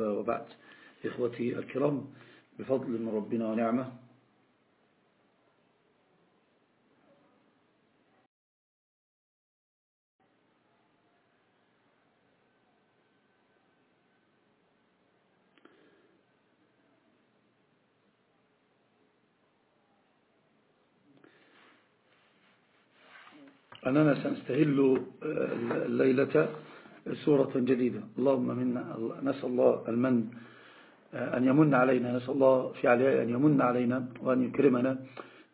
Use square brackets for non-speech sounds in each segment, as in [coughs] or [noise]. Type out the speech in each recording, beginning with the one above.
وبعد. إخوتي الكرام بفضل من ربنا ونعمة. أننا سنستهل الليلة. سورة جديدة. اللهم منا نسأل الله المن أن يمن علينا نسأل الله في عليه أن يمن علينا وأن يكرمنا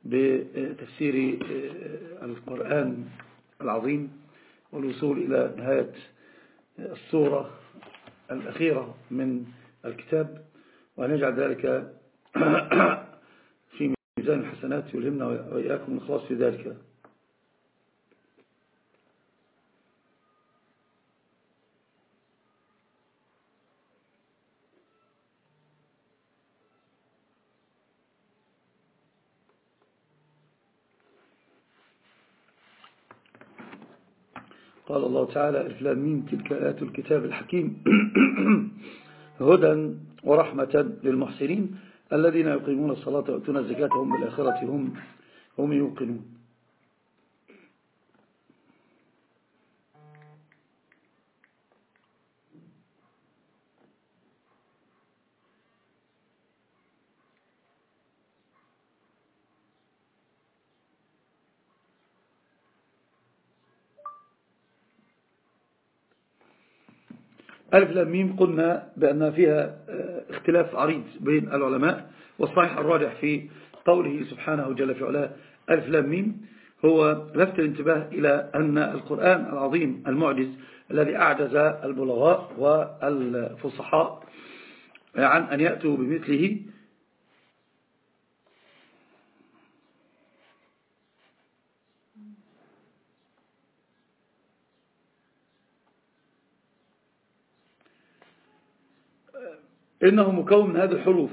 بتفسير القرآن العظيم والوصول إلى نهاية السورة الأخيرة من الكتاب. وأن يجعل ذلك [coughs] في ميزان الحسنات يلهمنا وإياكم الخلاص في ذلك. قال الله تعالى الفلامين تلك آيات الكتاب الحكيم. [clears throat] هدى ورحمة للمحسنين الذين يقيمون الصلاة ويؤتون الزكاة هم بالآخرة هم هم يوقنون. ألف لام ميم قلنا بأن فيها آه، اختلاف عريض بين العلماء والصحيح الراجح في قوله سبحانه جل في علاه ألف لام ميم هو لفت الانتباه إلى أن القرآن العظيم المعجز الذي أعجز البلغاء والفصحاء عن أن يأتوا بمثله إنه مكون من هذه الحروف.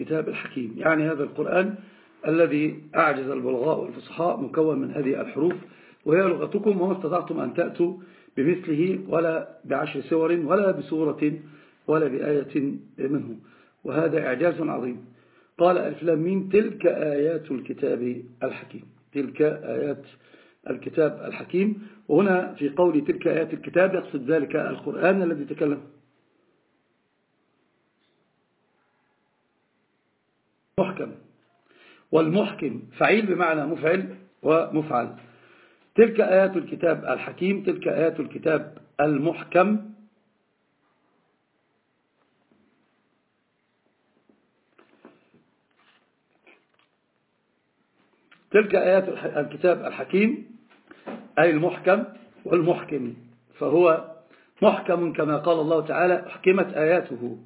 الكتاب الحكيم. يعني هذا القرآن الذي أعجز البلغاء والفصحاء مكون من هذه الحروف وهي لغتكم وما استطعتم أن تأتوا بمثله ولا بعشر سور ولا بسورة ولا بآية منه. وهذا إعجاز عظيم. قال الفلامين تلك آيات الكتاب الحكيم. تلك آيات الكتاب الحكيم. وهنا في قول تلك آيات الكتاب يقصد ذلك القرآن الذي تكلم محكم والمحكم فعيل بمعنى مفعل ومفعل. تلك آيات الكتاب الحكيم تلك آيات الكتاب المحكم. تلك آيات الكتاب الحكيم أي المحكم والمحكم. فهو محكم كما قال الله تعالى حكمت آياته.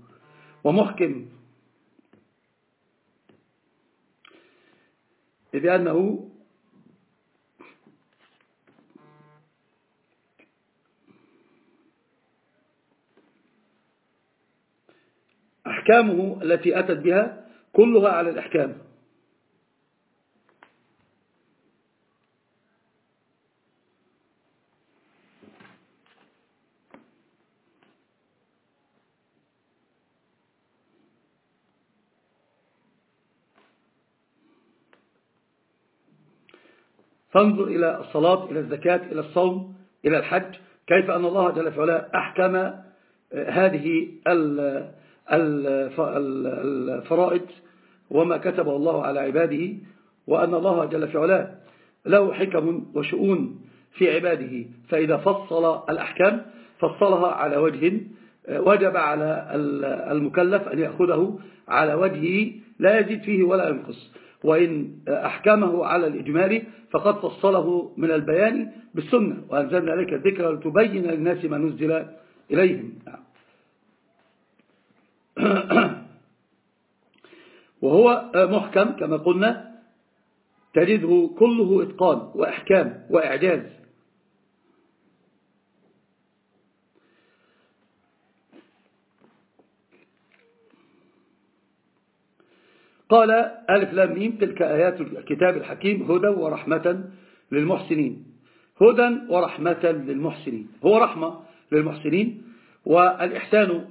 ومحكم بأنه أحكامه التي أتت بها كلها على الأحكام. فانظر إلى الصلاة إلى الزكاة إلى الصوم إلى الحج. كيف أن الله جل في علاه أحكم هذه الفرائض وما كتبه الله على عباده وأن الله جل في علاه له حكم وشؤون في عباده. فإذا فصل الأحكام فصلها على وجه وجب على المكلف أن يأخذه على وجهه لا يزيد فيه ولا ينقص. وإن أحكمه على الإجمال فقد فصله من البيان بالسنة وأنزلنا عليك الذكر لتبين للناس ما نزل إليهم. [clears throat] وهو محكم كما قلنا تجده كله إتقان وإحكام وإعجاز. قال ألف لام ميم تلك آيات الكتاب الحكيم هدى ورحمة للمحسنين. هدى ورحمة للمحسنين. هو رحمة للمحسنين والإحسان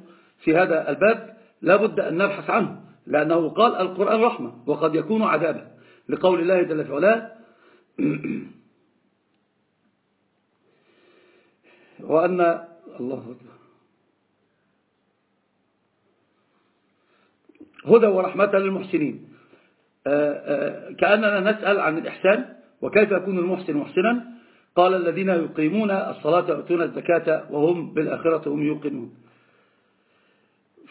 في هذا الباب لا بد أن نبحث عنه لأنه قال القرآن رحمة وقد يكون عذابا لقول الله جل في علاه. [clears throat] وأن الله أكبر. هدى ورحمة للمحسنين. آه، آه، كأننا نسأل عن الإحسان وكيف يكون المحسن محسنا؟ قال الذين يقيمون الصلاة ويؤتون الزكاة وهم بالآخرة هم يوقنون.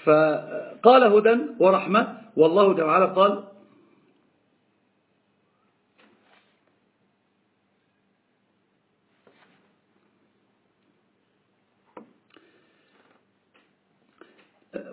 فقال هدى ورحمة والله تعالى قال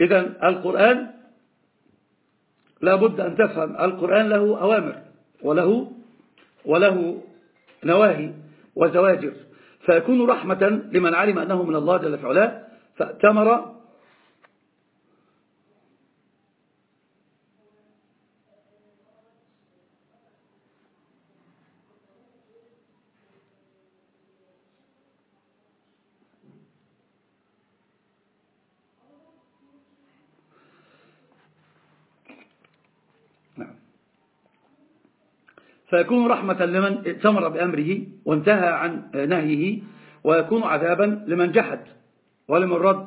إذا القرآن لا بد أن تفهم. القرآن له أوامر وله وله نواهي وزواجر. فيكون رحمة لمن علم أنه من الله جل فعلا فأتمر فيكون رحمة لمن اتمر بأمره وانتهى عن نهيه ويكون عذابا لمن جحد ولمن رد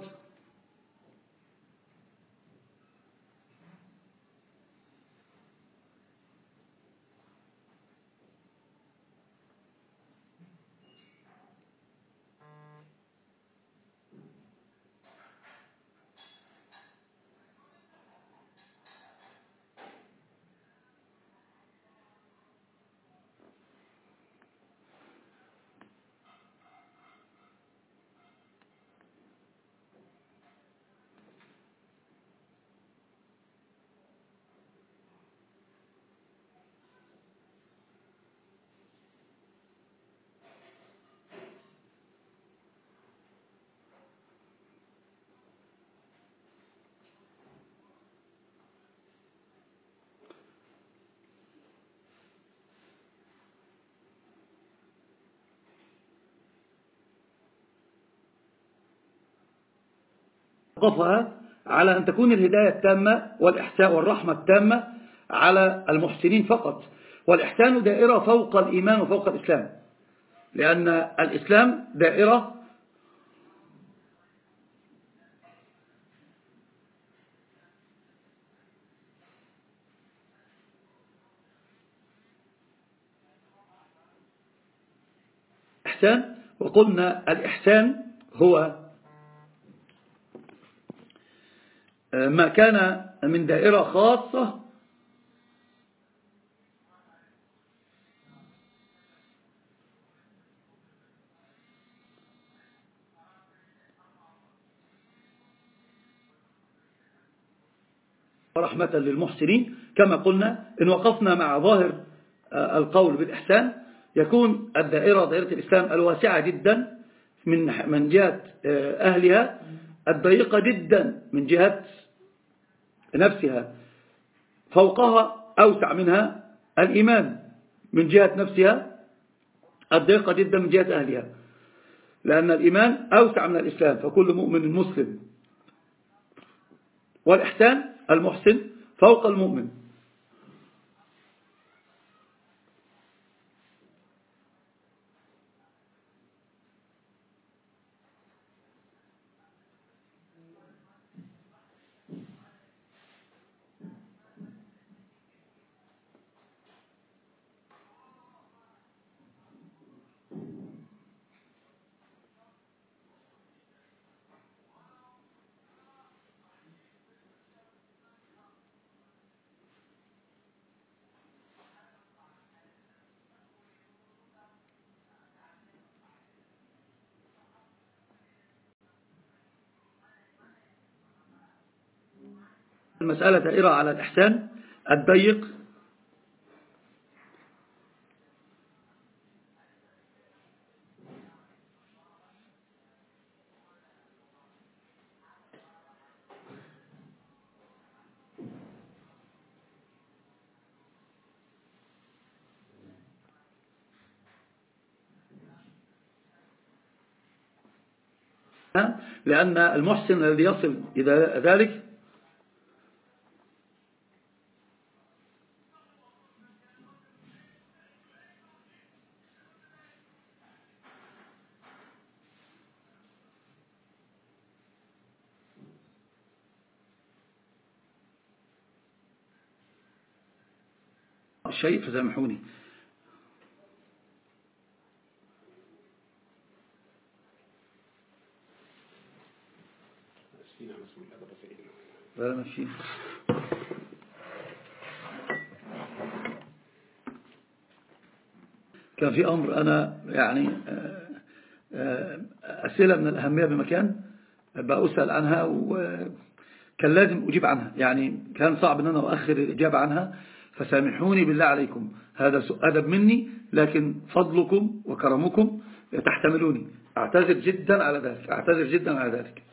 وقفها على أن تكون الهداية التامة والإحساء والرحمة التامة على المحسنين فقط. والإحسان دائرة فوق الإيمان وفوق الإسلام. لأن الإسلام دائرة إحسان. وقلنا الإحسان هو ما كان من دائرة خاصة. رحمة للمحسنين. كما قلنا إن وقفنا مع ظاهر القول بالإحسان يكون الدائرة دائرة الإسلام الواسعة جدا من من جهة أهلها الضيقة جدا من جهة نفسها فوقها أوسع منها الإيمان من جهة نفسها الضيقة جدا من جهة أهلها. لأن الإيمان أوسع من الإسلام فكل مؤمن مسلم. والإحسان المحسن فوق المؤمن. المسألة دائرة على الإحسان الضيق. لأن المحسن الذي يصل إلى ذلك شيء فسامحوني. لا ماشي كان في أمر أنا يعني آه، آه، أسئلة من الأهمية بمكان بأسأل عنها وكان لازم أجيب عنها. يعني كان صعب أن أنا أؤخر الإجابة عنها فسامحوني بالله عليكم. هذا أدب مني لكن فضلكم وكرمكم تحتملوني. أعتذر جدا على ذلك. أعتذر جدا على ذلك.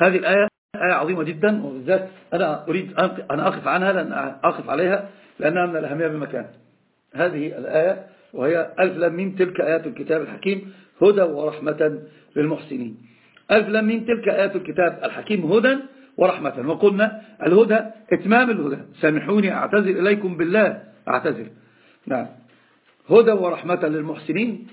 هذه الآية آية عظيمة جدا وبالذات أنا أريد أن أقف عنها لأن أقف عليها لأنها من الأهمية بمكان. هذه الآية وهي ألف لم ميم تلك آيات الكتاب الحكيم هدى ورحمة للمحسنين. ألف لم ميم تلك آيات الكتاب الحكيم هدى ورحمة. وقلنا الهدى إتمام الهدى. سامحوني أعتذر إليكم بالله. أعتذر. نعم. هدى ورحمة للمحسنين.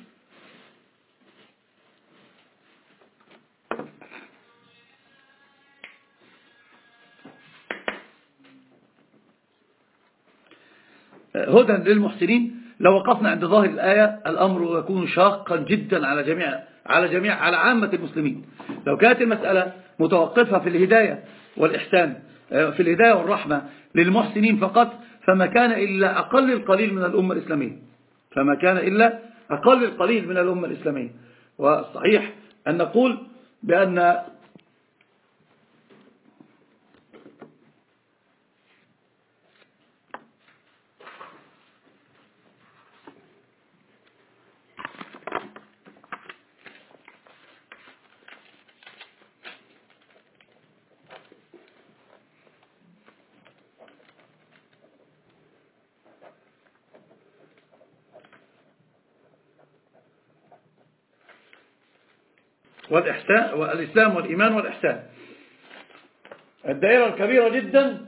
هدى للمحسنين. لو وقفنا عند ظاهر الآية الأمر يكون شاقا جدا على جميع على جميع على عامة المسلمين. لو كانت المسألة متوقفة في الهداية والإحسان آه، في الهداية والرحمة للمحسنين فقط فما كان إلا أقل القليل من الأمة الإسلامية. فما كان إلا أقل القليل من الأمة الإسلامية. والصحيح أن نقول بأن والإحسان والإسلام والإيمان والإحسان. الدائرة الكبيرة جدا.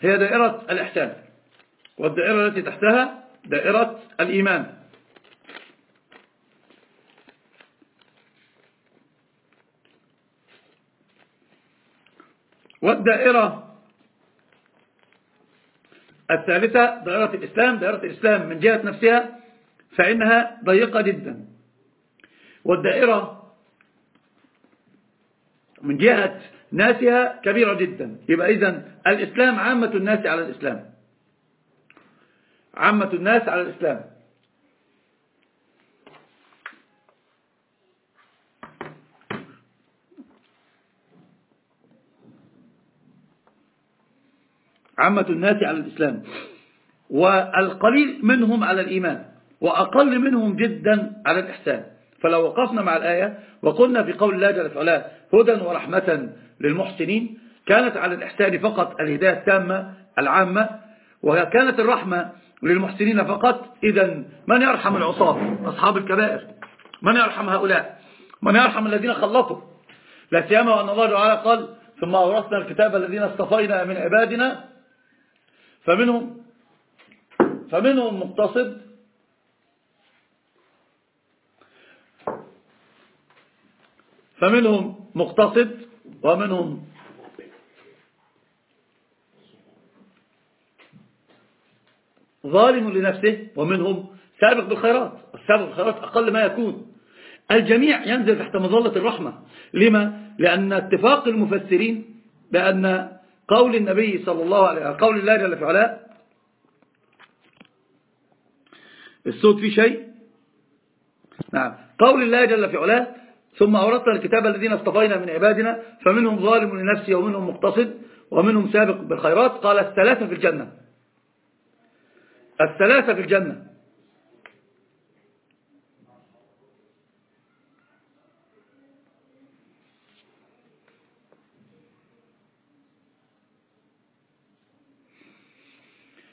هي دائرة الإحسان. والدائرة التي تحتها دائرة الإيمان. والدائرة الثالثة دائرة الإسلام دائرة الإسلام من جهة نفسها فإنها ضيقة جدا. والدائرة من جهة ناسها كبيرة جدا. يبقى إذن الإسلام عامة الناس على الإسلام. عامة الناس على الإسلام. عامة الناس على الإسلام. والقليل منهم على الإيمان وأقل منهم جدا على الإحسان. فلو وقفنا مع الآية وقلنا في قول الله جل وعلا هدى ورحمة للمحسنين كانت على الإحسان فقط الهداية التامة العامة وكانت الرحمة للمحسنين فقط. إذا من يرحم العصاة؟ أصحاب الكبائر. من يرحم هؤلاء؟ من يرحم الذين خلطوا؟ لا سيما وأن الله تعالى قال ثم أورثنا الكتاب الذين اصطفينا من عبادنا فمنهم فمنهم مقتصد فمنهم مقتصد ومنهم ظالم لنفسه ومنهم سابق بالخيرات. السابق بالخيرات أقل ما يكون. الجميع ينزل تحت مظلة الرحمة. لما؟ لأن اتفاق المفسرين بأن قول النبي صلى الله عليه وسلم قول الله جل في علاه الصوت فيه شيء؟ نعم. قول الله جل في علاه ثم أوردنا الكتاب الذين اصطفينا من عبادنا فمنهم ظالم لنفسه ومنهم مقتصد ومنهم سابق بالخيرات. قال الثلاثة في الجنة. الثلاثة في الجنة.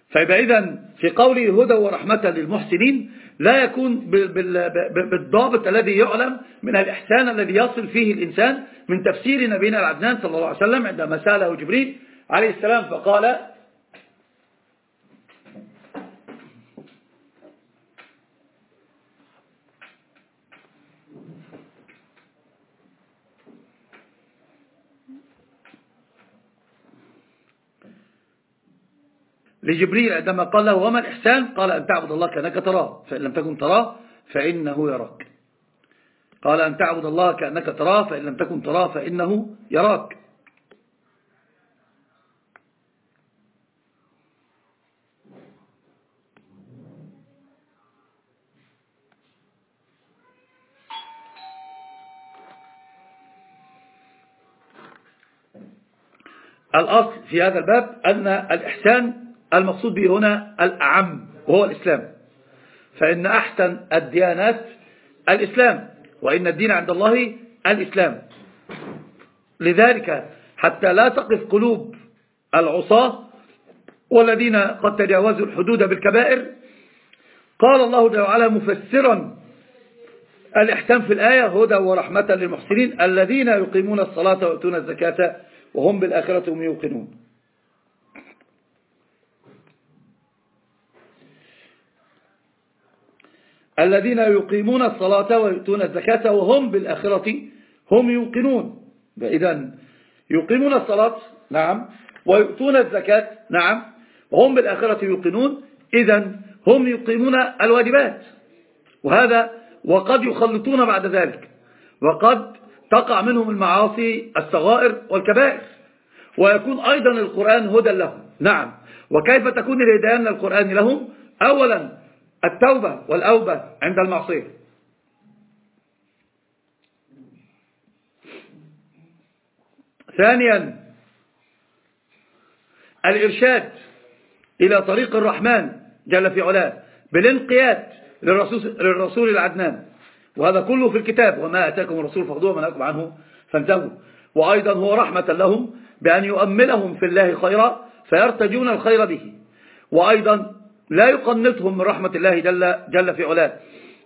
فيبقى إذن في قوله هدى ورحمة للمحسنين لا يكون بالضابط الذي يعلم من الإحسان الذي يصل فيه الإنسان من تفسير نبينا العدنان صلى الله عليه وسلم عندما سأله جبريل عليه السلام فقال لجبريل عندما قال له وما الإحسان؟ قال أن تعبد الله كأنك تراه فإن لم تكن تراه فإنه يراك. قال أن تعبد الله كأنك تراه فإن لم تكن تراه فإنه يراك. الأصل في هذا الباب أن الإحسان المقصود به هنا الأعم وهو الإسلام. فإن أحسن الديانات الإسلام وإن الدين عند الله الإسلام. لذلك حتى لا تقف قلوب العصاة والذين قد تجاوزوا الحدود بالكبائر قال الله جل وعلا مفسرا الإحسان في الآية هدى ورحمة للمحسنين الذين يقيمون الصلاة ويؤتون الزكاة وهم بالآخرة هم يوقنون. الذين يقيمون الصلاة ويؤتون الزكاة وهم بالآخرة هم يوقنون. إذا يقيمون الصلاة نعم ويؤتون الزكاة نعم وهم بالآخرة يوقنون إذا هم يقيمون الواجبات. وهذا وقد يخلطون بعد ذلك. وقد تقع منهم المعاصي الصغائر والكبائر. ويكون أيضا القرآن هدى لهم. نعم. وكيف تكون الهداية القرآن لهم؟ أولا التوبة والأوبة عند المعصية. ثانيا الإرشاد إلى طريق الرحمن جل في علاه بالانقياد للرسول, للرسول العدنان. وهذا كله في الكتاب وما أتاكم الرسول فاخذوه وما نهاكم عنه فانتهوا. وأيضا هو رحمة لهم بأن يؤملهم في الله خيرا فيرتجون الخير به. وأيضا لا يقنطهم من رحمة الله جل, جل في علاه.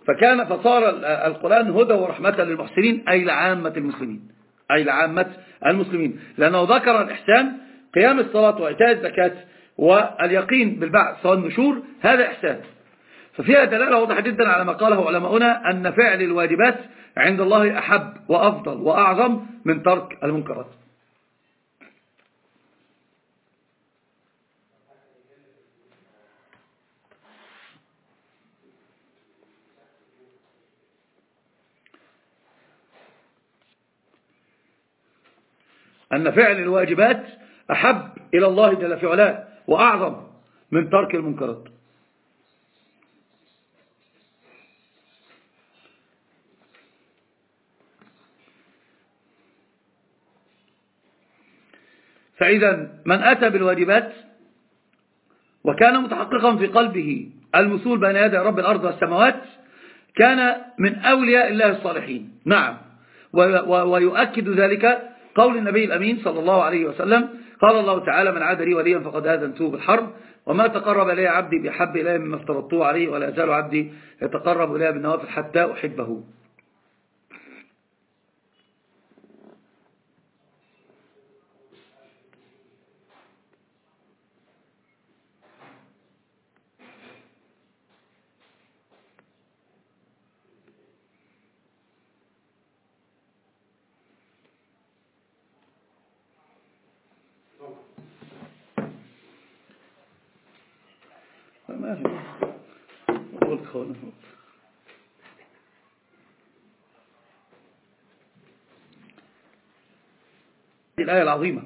فكان فصار القرآن هدى ورحمة للمحسنين أي لعامة المسلمين. أي لعامة المسلمين. لأنه ذكر الإحسان قيام الصلاة وإيتاء الزكاة واليقين بالبعث والنشور هذا إحسان. ففيها دلالة واضحة جدا على ما قاله علماؤنا أن فعل الواجبات عند الله أحب وأفضل وأعظم من ترك المنكرات. أن فعل الواجبات أحب إلى الله جل في علاه وأعظم من ترك المنكرات. فإذا من أتى بالواجبات وكان متحققا في قلبه المثول بين يدي رب الأرض والسماوات كان من أولياء الله الصالحين. نعم. ويؤكد ذلك قول النبي الأمين صلى الله عليه وسلم قال الله تعالى من عاد لي وليا فقد آذنته بالحرب وما تقرب إلي عبدي بحب إلي مما افترضته عليه ولا يزال عبدي يتقرب إلي بالنوافل حتى أحبه. ما الآية العظيمة.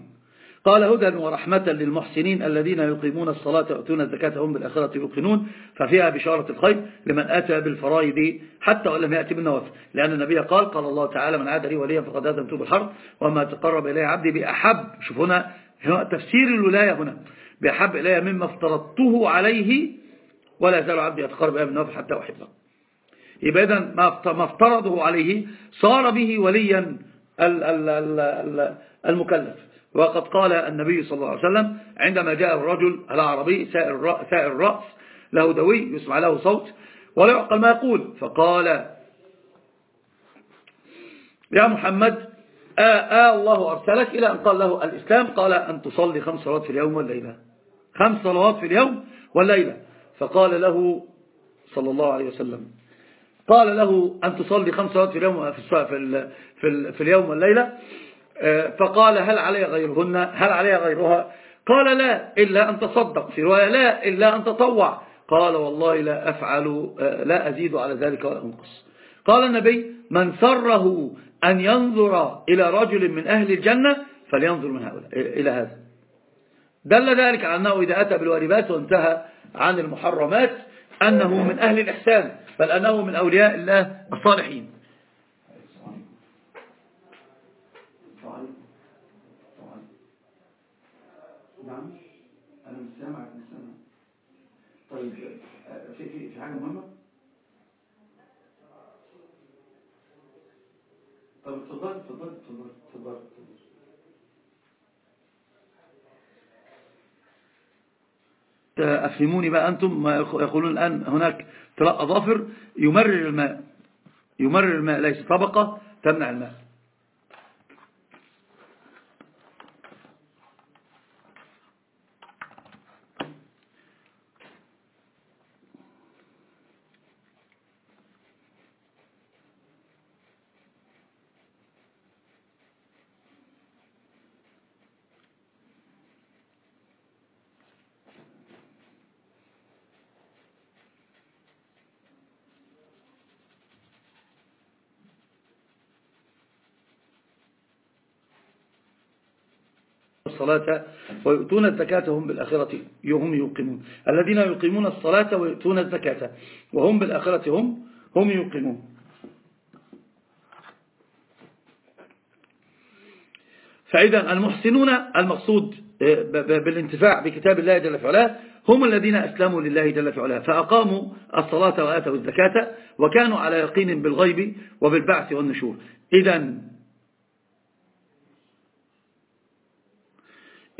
قال هدى ورحمة للمحسنين الذين يقيمون الصلاة ويؤتون الزكاة هم بالآخرة يوقنون. ففيها بشارة الخير لمن أتى بالفرائض حتى ولم يأتي بالنوافل. لأن النبي قال قال الله تعالى من عاد لي وليا فقد آذنته بالحرب وما تقرب إليه عبدي بأحب. شوف هنا تفسير الولاية هنا. بأحب إلي مما افترضته عليه ولا يزال عبدي يتقرب إليه بالنوافل حتى أحبه. يبقى إذا ما افترضه عليه صار به وليا المكلف. وقد قال النبي صلى الله عليه وسلم عندما جاء الرجل العربي سائر الرأس له دوي يسمع له صوت ولا يعقل ما يقول. فقال يا محمد آه آه الله أرسلك إلى أن قال له الإسلام قال أن تصلي خمس صلوات في اليوم والليلة. خمس صلوات في اليوم والليلة. فقال له صلى الله عليه وسلم قال له أن تصلي خمس صلوات في اليوم في, في, في, في اليوم والليلة؟ آه، فقال هل علي غيرهن؟ هل علي غيرها؟ قال لا إلا أن تصدق. في رواية لا إلا أن تطوع. قال والله لا أفعل آه، لا أزيد على ذلك ولا أنقص. قال النبي من سره أن ينظر إلى رجل من أهل الجنة فلينظر من هؤلاء إلى هذا. دل ذلك على أنه إذا أتى بالواجبات وانتهى عن المحرمات أنه من أهل الإحسان بل أنه من أولياء الله الصالحين. نعم أنا مش سامع طيب في في حاجة مهمة طب اتفضل اتفضل اتفضل اتفضل أفهموني بقى أنتم ما يقولون الآن هناك طلاء أظافر يمرر الماء. يمرر الماء ليس طبقة تمنع الماء. الصلاة ويؤتون الزكاة وهم بالآخرة هم يوقنون. الذين يقيمون الصلاة ويؤتون الزكاة وهم بالآخرة هم هم يوقنون. فإذا المحسنون المقصود آه، بالانتفاع بكتاب الله جل وعلا هم الذين أسلموا لله جل وعلا فأقاموا الصلاة وآتوا الزكاة وكانوا على يقين بالغيب وبالبعث والنشور. إذا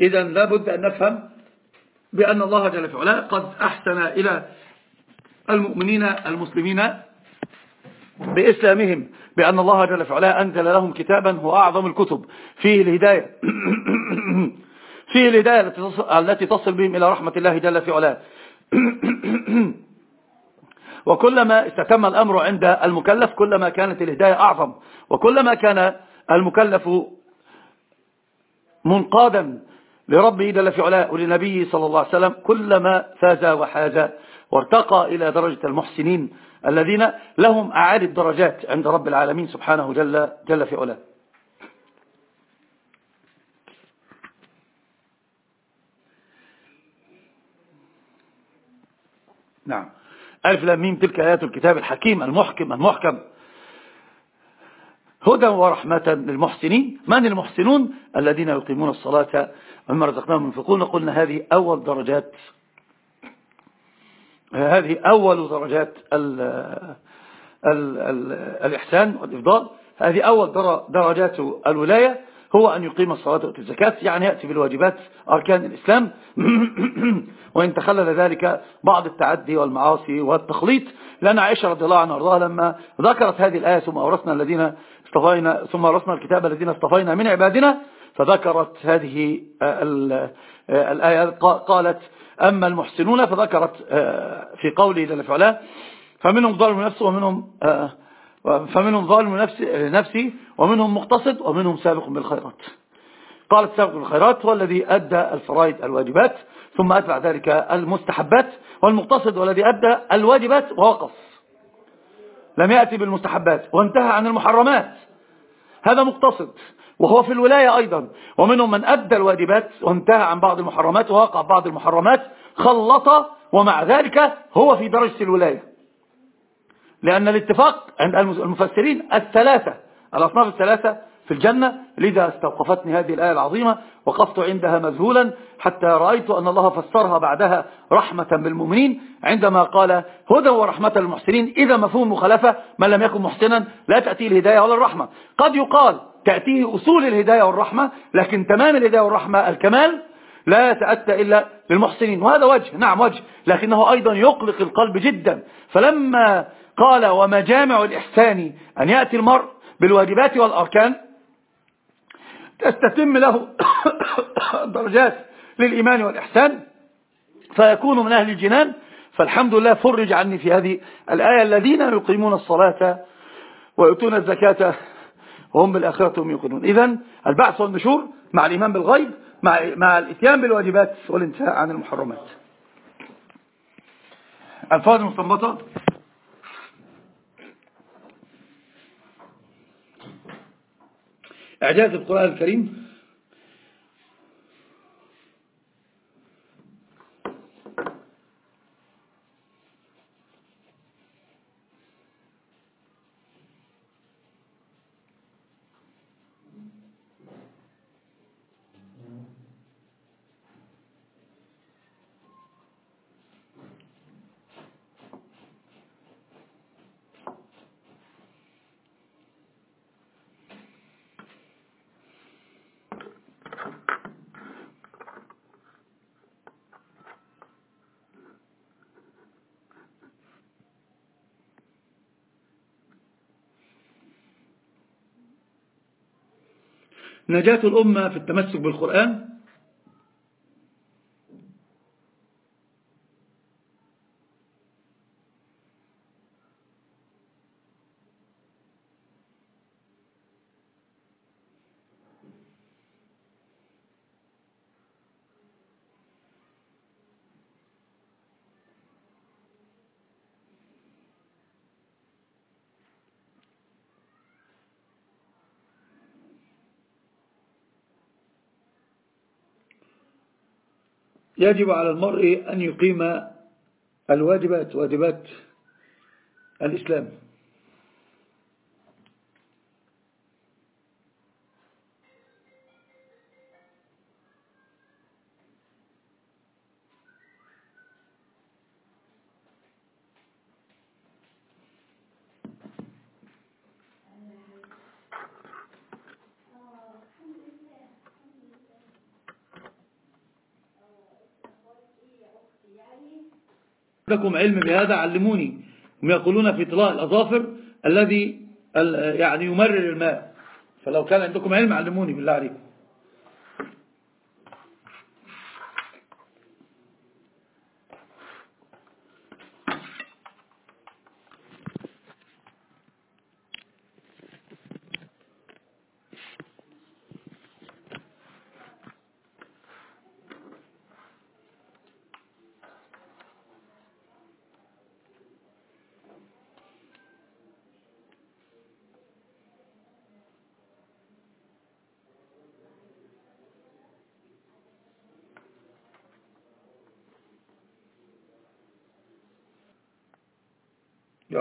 إذا لابد أن نفهم بأن الله جل وعلا قد أحسن إلى المؤمنين المسلمين بإسلامهم بأن الله جل وعلا أنزل لهم كتابا هو أعظم الكتب فيه الهداية. [coughs] فيه الهداية التي تصل بهم إلى رحمة الله جل وعلا [coughs] وكلما استتم الأمر عند المكلف كلما كانت الهداية أعظم. وكلما كان المكلف منقادا لربه جل في علاه ولنبيه صلى الله عليه وسلم كلما فاز وحاز وارتقى إلى درجة المحسنين الذين لهم أعالي الدرجات عند رب العالمين سبحانه جل, جل في علاه. نعم. ألف لاميم تلك آيات الكتاب الحكيم المحكم المحكم. هدى ورحمة للمحسنين. من المحسنون؟ الذين يقيمون الصلاة ومما رزقناهم ينفقون. قلنا هذه أول درجات. هذه أول درجات ال ال ال الإحسان والإفضال. هذه أول درجات الولاية هو أن يقيم الصلاة ويؤتي الزكاة. يعني يأتي بالواجبات أركان الإسلام. [clears throat] وإن تخلل ذلك بعض التعدي والمعاصي والتخليط. لأن عائشة رضي الله عنها وأرضاها لما ذكرت هذه الآية ثم أورثنا الذين اصطفينا ثم أورثنا الكتاب الذين اصطفينا من عبادنا فذكرت هذه الآية قالت أما المحسنون فذكرت في قوله جل فعلا فمنهم ظالم نفسه ومنهم فمنهم ظالم نفسي ومنهم مقتصد ومنهم سابق بالخيرات. قالت سابق بالخيرات هو الذي أدى الفرائض الواجبات ثم أتبع ذلك المستحبات والمقتصد هو الذي أدى الواجبات ووقف. لم يأتي بالمستحبات وانتهى عن المحرمات. هذا مقتصد وهو في الولاية أيضا. ومنهم من أدى الواجبات وانتهى عن بعض المحرمات ووقع بعض المحرمات خلط ومع ذلك هو في درجة الولاية. لأن الاتفاق عند المفسرين الثلاثة الأصناف الثلاثة في الجنة لذا استوقفتني هذه الآية العظيمة وقفت عندها مذهولا حتى رأيت أن الله فسرها بعدها رحمة بالمؤمنين عندما قال هدى ورحمة للمحسنين إذا مفهوم مخالفة من لم يكن محسنا لا تأتيه الهداية ولا الرحمة. قد يقال تأتيه أصول الهداية والرحمة لكن تمام الهداية والرحمة الكمال لا يتأتى إلا للمحسنين. وهذا وجه نعم وجه لكنه أيضا يقلق القلب جدا. فلما قال ومجامع الإحسان أن يأتي المرء بالواجبات والأركان تستتم له [coughs] درجات للإيمان والإحسان فيكون من أهل الجنان. فالحمد لله فرج عني في هذه الآية. الذين يقيمون الصلاة ويؤتون الزكاة وهم بالآخرة هم يوقنون. إذا البعث والنشور مع الإيمان بالغيب مع, مع الإتيان بالواجبات والانتهاء عن المحرمات. ألفاظ المستنبطة إعجاز القرآن الكريم نجاة الأمة في التمسك بالقرآن يجب على المرء أن يقيم الواجبات واجبات الإسلام. لكم علم بهذا علموني. هم يقولون في طلاء الأظافر الذي يعني يمرر الماء. فلو كان عندكم علم علموني بالله عليكم.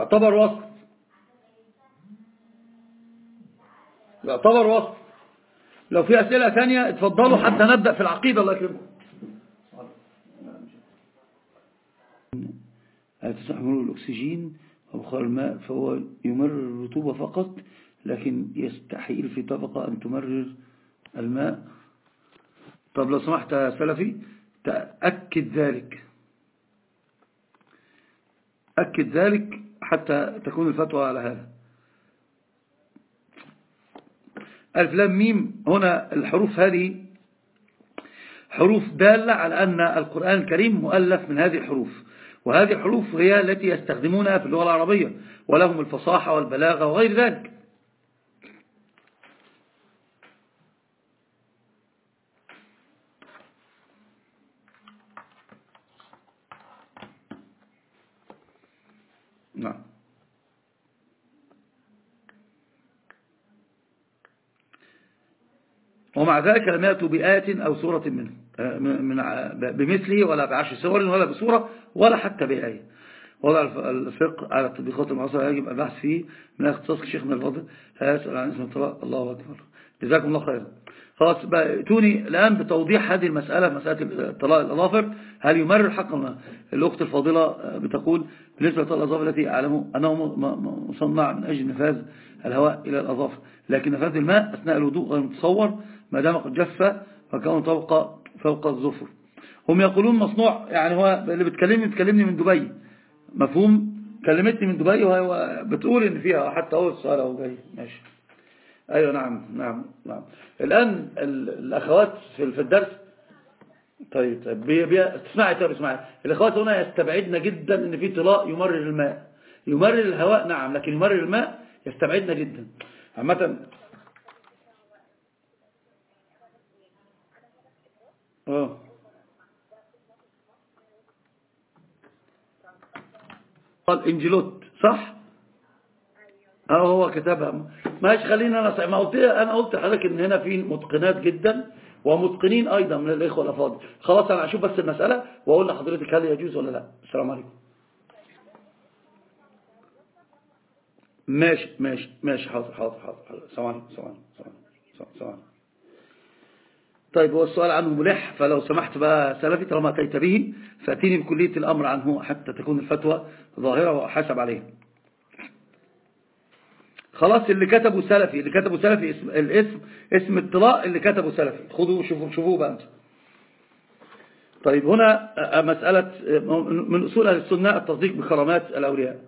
يعتبر وصف. يعتبر وصف. لو في أسئلة ثانية اتفضلوا حتى نبدأ في العقيدة الله يكرمكم. تستحمل الأكسجين وبخار الماء فهو يمرر الرطوبة فقط لكن يستحيل في طبقة أن تمرر الماء. طب لو سمحت يا سلفي تأكد ذلك. أكد ذلك حتى تكون الفتوى على هذا. ألف لام ميم هنا الحروف هذه حروف دالة على أن القرآن الكريم مؤلف من هذه الحروف. وهذه الحروف هي التي يستخدمونها في اللغة العربية ولهم الفصاحة والبلاغة وغير ذلك نعم ومع ذلك لم يأتوا بآية أو سورة منه من بمثله ولا بعشر سور ولا بسورة ولا حتى بآية. وضع الفقه على التطبيقات المعاصرة يجب البحث فيه من اختصاص شيخنا الفاضل هيسأل عن اسم الطلاق. الله أكبر. جزاكم الله خيرا. خلاص توني الآن بتوضيح هذه المسألة مسألة الطلاق الأظافر. هل يمرر حقا؟ الأخت الفاضلة بتقول بالنسبة للطلاق الأظافر التي أعلمه أنه مصنع من أجل نفاذ الهواء إلى الأظافر. لكن نفاذ الماء أثناء الوضوء غير متصور ما دام قد جف فكونه طبقة فوق الظفر. هم يقولون مصنوع يعني هو اللي بتكلمني بتكلمني من دبي. مفهوم؟ كلمتني من دبي وهو بتقول إن فيها حتى أول السؤال أهو جاي. ماشي. أيوه نعم نعم نعم. الآن الأخوات في الدرس. طيب طيب تسمعي طيب اسمعي. الأخوات هنا يستبعدنا جدا إن في طلاء يمرر الماء. يمرر الهواء نعم لكن يمرر الماء يستبعدنا جدا. عامة آه. قال إنجلوت صح؟ آه هو كتبها. ماشي خلينا أنا ما قلت أنا قلت لحضرتك إن هنا في متقنات جدا ومتقنين أيضا من الإخوة الأفاضل. خلاص أنا أشوف بس المسألة وأقول لحضرتك هل يجوز ولا لا. السلام عليكم. ماشي ماشي ماشي. حاضر حاضر حاضر. السلام عليكم السلام عليكم. طيب هو السؤال عنه ملح فلو سمحت بقى سلفي طالما أتيت به فأتيني بكلية الأمر عنه حتى تكون الفتوى ظاهرة وحسب عليه خلاص اللي كتبوا سلفي اللي كتبوا سلفي اسم الاسم اسم الطلاء اللي كتبوا سلفي. خذوا شوفوا شوفوه بقى انت طيب هنا مسألة من أصول السنة التصديق بكرامات الأولياء.